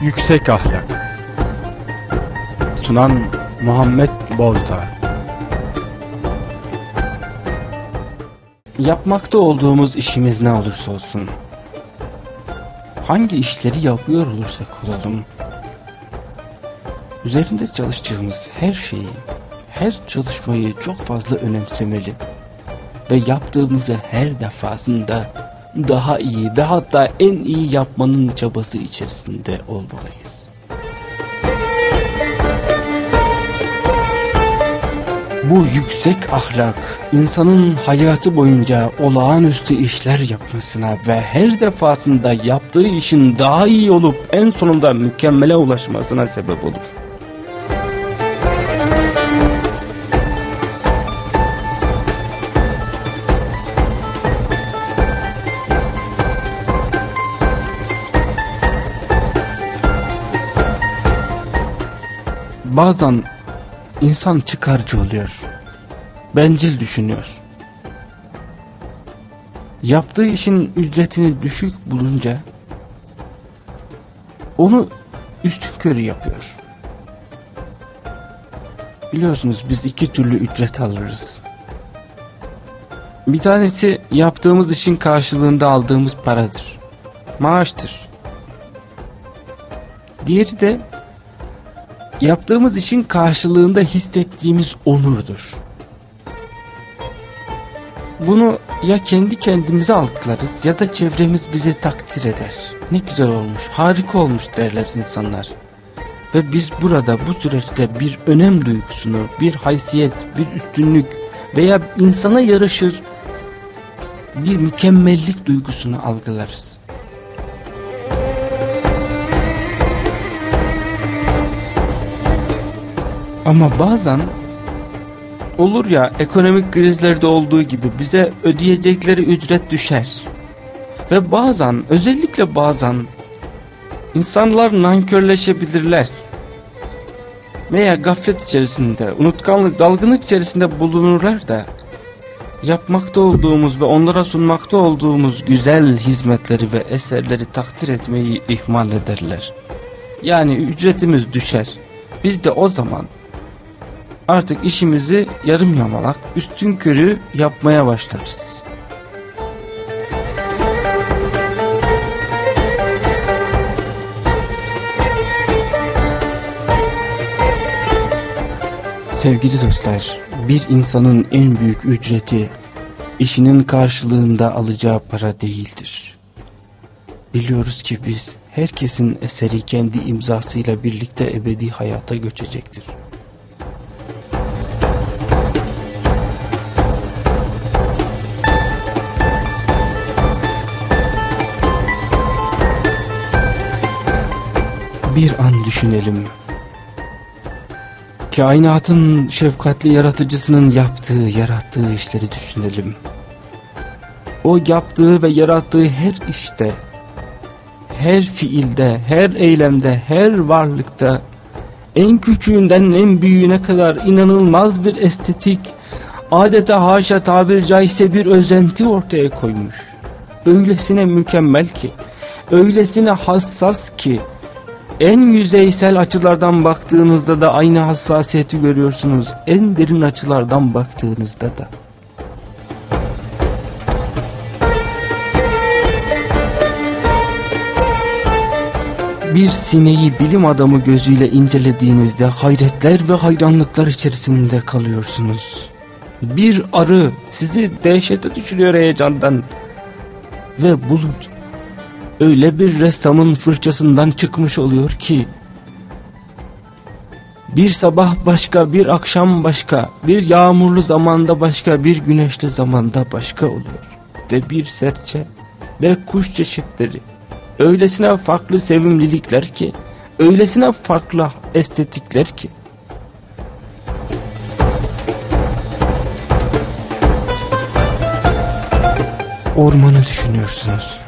Yüksek Ahlak. Sunan Muhammed Bozdağ. Yapmakta olduğumuz işimiz ne olursa olsun. Hangi işleri yapıyor olursak olalım. Üzerinde çalıştığımız her şeyi Her çalışmayı çok fazla önemsemeli. Ve yaptığımızı her defasında daha iyi ve hatta en iyi yapmanın çabası içerisinde olmalıyız. Bu yüksek ahlak insanın hayatı boyunca olağanüstü işler yapmasına ve her defasında yaptığı işin daha iyi olup en sonunda mükemmele ulaşmasına sebep olur. Bazen insan çıkarcı oluyor. Bencil düşünüyor. Yaptığı işin ücretini düşük bulunca onu üstün körü yapıyor. Biliyorsunuz biz iki türlü ücret alırız. Bir tanesi yaptığımız işin karşılığında aldığımız paradır. Maaştır. Diğeri de yaptığımız işin karşılığında hissettiğimiz onurdur. Bunu ya kendi kendimize algılarız ya da çevremiz bizi takdir eder. Ne güzel olmuş, harika olmuş derler insanlar. Ve biz burada bu süreçte bir önem duygusunu, bir haysiyet, bir üstünlük veya insana yaraşır bir mükemmellik duygusunu algılarız. Ama bazen olur ya ekonomik krizlerde olduğu gibi bize ödeyecekleri ücret düşer. Ve bazen özellikle bazen insanlar nankörleşebilirler. Veya gaflet içerisinde, unutkanlık, dalgınlık içerisinde bulunurlar da yapmakta olduğumuz ve onlara sunmakta olduğumuz güzel hizmetleri ve eserleri takdir etmeyi ihmal ederler. Yani ücretimiz düşer. Biz de o zaman artık işimizi yarım yamalak üstün körü yapmaya başlarız. Sevgili dostlar, bir insanın en büyük ücreti işinin karşılığında alacağı para değildir. Biliyoruz ki biz herkesin eseri kendi imzasıyla birlikte ebedi hayata göçecektir. Bir an düşünelim. Kainatın şefkatli yaratıcısının yaptığı, yarattığı işleri düşünelim. O yaptığı ve yarattığı her işte, her fiilde, her eylemde, her varlıkta, en küçüğünden en büyüğüne kadar inanılmaz bir estetik, adeta haşa tabir caizse bir özenti ortaya koymuş. Öylesine mükemmel ki, öylesine hassas ki, en yüzeysel açılardan baktığınızda da aynı hassasiyeti görüyorsunuz. En derin açılardan baktığınızda da. Bir sineği bilim adamı gözüyle incelediğinizde hayretler ve hayranlıklar içerisinde kalıyorsunuz. Bir arı sizi dehşete düşürüyor heyecandan. Ve bulut öyle bir ressamın fırçasından çıkmış oluyor ki bir sabah başka, bir akşam başka, bir yağmurlu zamanda başka, bir güneşli zamanda başka oluyor. Ve bir serçe ve kuş çeşitleri öylesine farklı sevimlilikler ki, öylesine farklı estetikler ki. Ormanı düşünüyorsunuz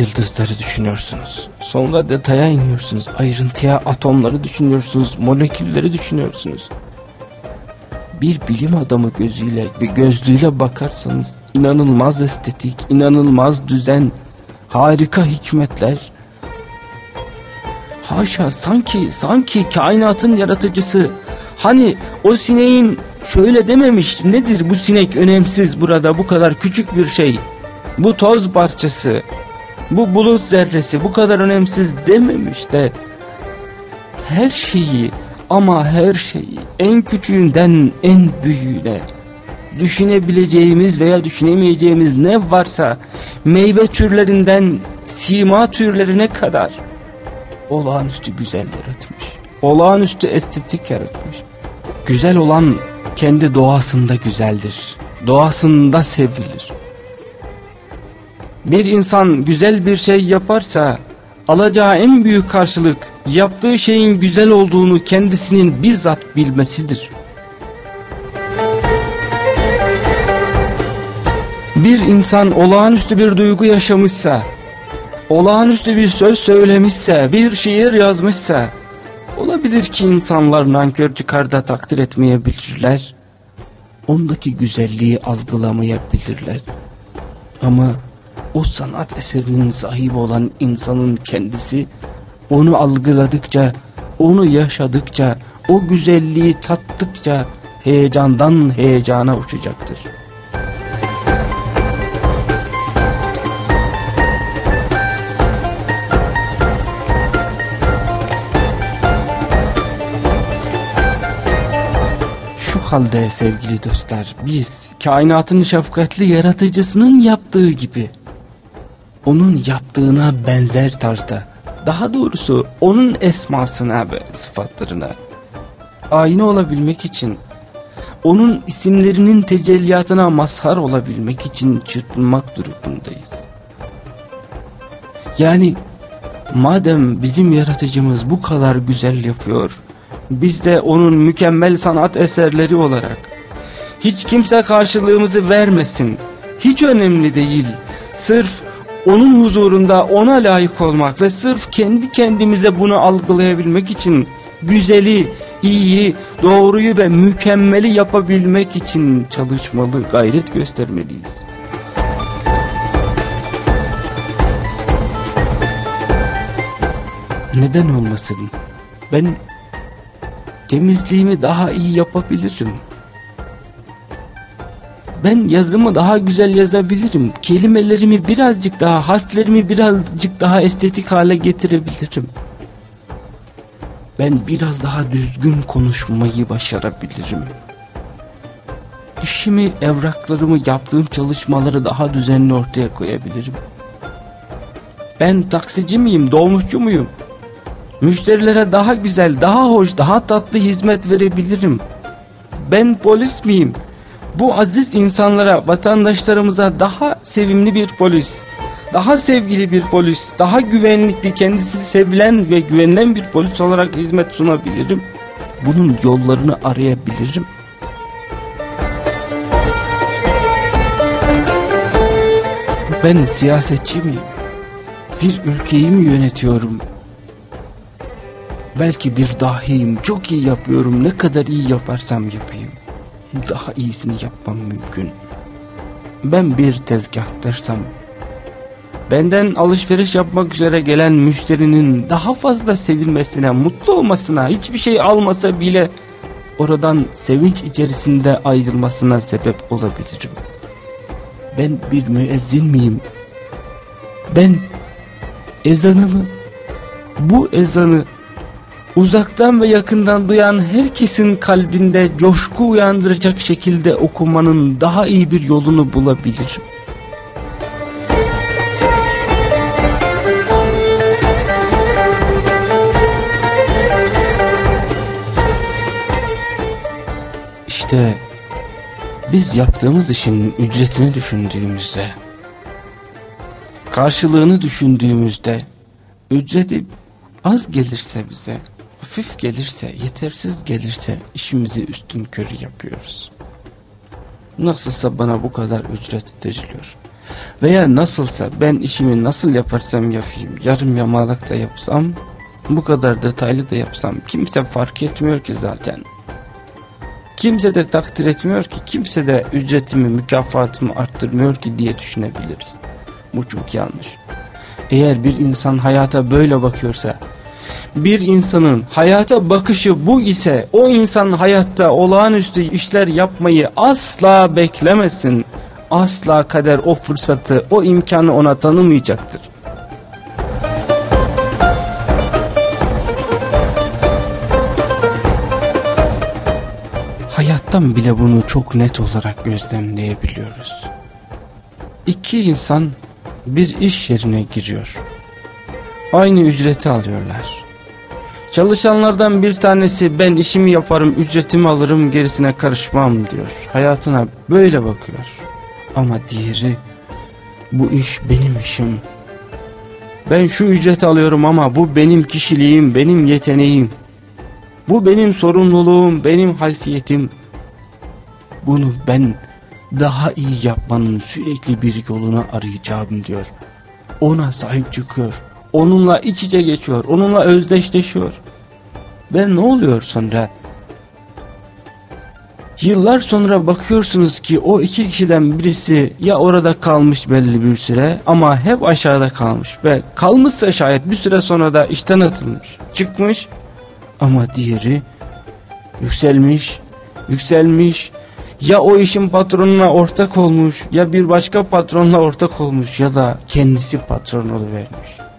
yıldızları düşünüyorsunuz. Sonra detaya iniyorsunuz. Ayrıntıya atomları düşünüyorsunuz. Molekülleri düşünüyorsunuz. Bir bilim adamı gözüyle ve gözlüğüyle bakarsanız inanılmaz estetik, inanılmaz düzen, harika hikmetler Haşa sanki sanki kainatın yaratıcısı hani o sineğin şöyle dememiş nedir bu sinek önemsiz burada bu kadar küçük bir şey bu toz parçası bu bulut zerresi bu kadar önemsiz dememiş de her şeyi ama her şeyi en küçüğünden en büyüğüne düşünebileceğimiz veya düşünemeyeceğimiz ne varsa meyve türlerinden sima türlerine kadar olağanüstü güzel yaratmış. Olağanüstü estetik yaratmış. Güzel olan kendi doğasında güzeldir. Doğasında sevilir. Bir insan güzel bir şey yaparsa alacağı en büyük karşılık yaptığı şeyin güzel olduğunu kendisinin bizzat bilmesidir. Bir insan olağanüstü bir duygu yaşamışsa, olağanüstü bir söz söylemişse, bir şiir yazmışsa, olabilir ki insanlar nankör çıkar da takdir etmeyebilirler. Ondaki güzelliği algılamayabilirler. Ama o sanat eserinin sahibi olan insanın kendisi onu algıladıkça, onu yaşadıkça, o güzelliği tattıkça heyecandan heyecana uçacaktır. Şu halde sevgili dostlar biz kainatın şefkatli yaratıcısının yaptığı gibi onun yaptığına benzer tarzda daha doğrusu onun esmasına ve sıfatlarına aynı olabilmek için onun isimlerinin tecelliyatına mazhar olabilmek için çırpınmak durumundayız. Yani madem bizim yaratıcımız bu kadar güzel yapıyor, biz de onun mükemmel sanat eserleri olarak hiç kimse karşılığımızı vermesin, hiç önemli değil, sırf onun huzurunda ona layık olmak ve sırf kendi kendimize bunu algılayabilmek için güzeli, iyiyi, doğruyu ve mükemmeli yapabilmek için çalışmalı, gayret göstermeliyiz. Neden olmasın? Ben temizliğimi daha iyi yapabilirim. Ben yazımı daha güzel yazabilirim. Kelimelerimi birazcık daha, harflerimi birazcık daha estetik hale getirebilirim. Ben biraz daha düzgün konuşmayı başarabilirim. İşimi, evraklarımı, yaptığım çalışmaları daha düzenli ortaya koyabilirim. Ben taksici miyim, dolmuşçu muyum? Müşterilere daha güzel, daha hoş, daha tatlı hizmet verebilirim. Ben polis miyim? Bu aziz insanlara, vatandaşlarımıza daha sevimli bir polis, daha sevgili bir polis, daha güvenlikli, kendisi sevilen ve güvenilen bir polis olarak hizmet sunabilirim. Bunun yollarını arayabilirim. Ben siyasetçi miyim? Bir ülkeyi mi yönetiyorum? Belki bir dahiyim, çok iyi yapıyorum, ne kadar iyi yaparsam yapayım. Daha iyisini yapmam mümkün. Ben bir tezgahtarsam, benden alışveriş yapmak üzere gelen müşterinin daha fazla sevilmesine, mutlu olmasına, hiçbir şey almasa bile oradan sevinç içerisinde ayrılmasına sebep olabilirim. Ben bir müezzin miyim? Ben ezanımı, bu ezanı uzaktan ve yakından duyan herkesin kalbinde coşku uyandıracak şekilde okumanın daha iyi bir yolunu bulabilirim. İşte biz yaptığımız işin ücretini düşündüğümüzde, karşılığını düşündüğümüzde, ücreti az gelirse bize, hafif gelirse, yetersiz gelirse işimizi üstün körü yapıyoruz. Nasılsa bana bu kadar ücret veriliyor. Veya nasılsa ben işimi nasıl yaparsam yapayım, yarım yamalak da yapsam, bu kadar detaylı da yapsam kimse fark etmiyor ki zaten. Kimse de takdir etmiyor ki, kimse de ücretimi, mükafatımı arttırmıyor ki diye düşünebiliriz. Bu çok yanlış. Eğer bir insan hayata böyle bakıyorsa, bir insanın hayata bakışı bu ise o insan hayatta olağanüstü işler yapmayı asla beklemesin. Asla kader o fırsatı, o imkanı ona tanımayacaktır. Hayattan bile bunu çok net olarak gözlemleyebiliyoruz. İki insan bir iş yerine giriyor. Aynı ücreti alıyorlar. Çalışanlardan bir tanesi ben işimi yaparım ücretimi alırım gerisine karışmam diyor. Hayatına böyle bakıyor. Ama diğeri bu iş benim işim. Ben şu ücret alıyorum ama bu benim kişiliğim, benim yeteneğim. Bu benim sorumluluğum, benim haysiyetim. Bunu ben daha iyi yapmanın sürekli bir yolunu arayacağım diyor. Ona sahip çıkıyor. Onunla iç içe geçiyor. Onunla özdeşleşiyor. Ve ne oluyor sonra? Yıllar sonra bakıyorsunuz ki o iki kişiden birisi ya orada kalmış belli bir süre ama hep aşağıda kalmış ve kalmışsa şayet bir süre sonra da işten atılmış, çıkmış ama diğeri yükselmiş, yükselmiş ya o işin patronuna ortak olmuş ya bir başka patronla ortak olmuş ya da kendisi patron oluvermiş.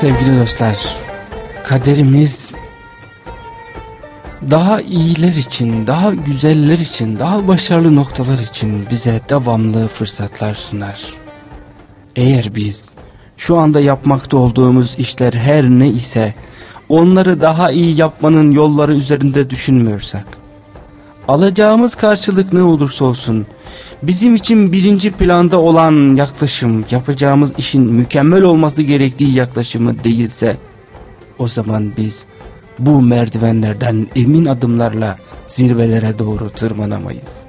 Sevgili dostlar, kaderimiz daha iyiler için, daha güzeller için, daha başarılı noktalar için bize devamlı fırsatlar sunar. Eğer biz şu anda yapmakta olduğumuz işler her ne ise onları daha iyi yapmanın yolları üzerinde düşünmüyorsak, alacağımız karşılık ne olursa olsun bizim için birinci planda olan yaklaşım yapacağımız işin mükemmel olması gerektiği yaklaşımı değilse o zaman biz bu merdivenlerden emin adımlarla zirvelere doğru tırmanamayız.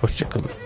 Hoşçakalın.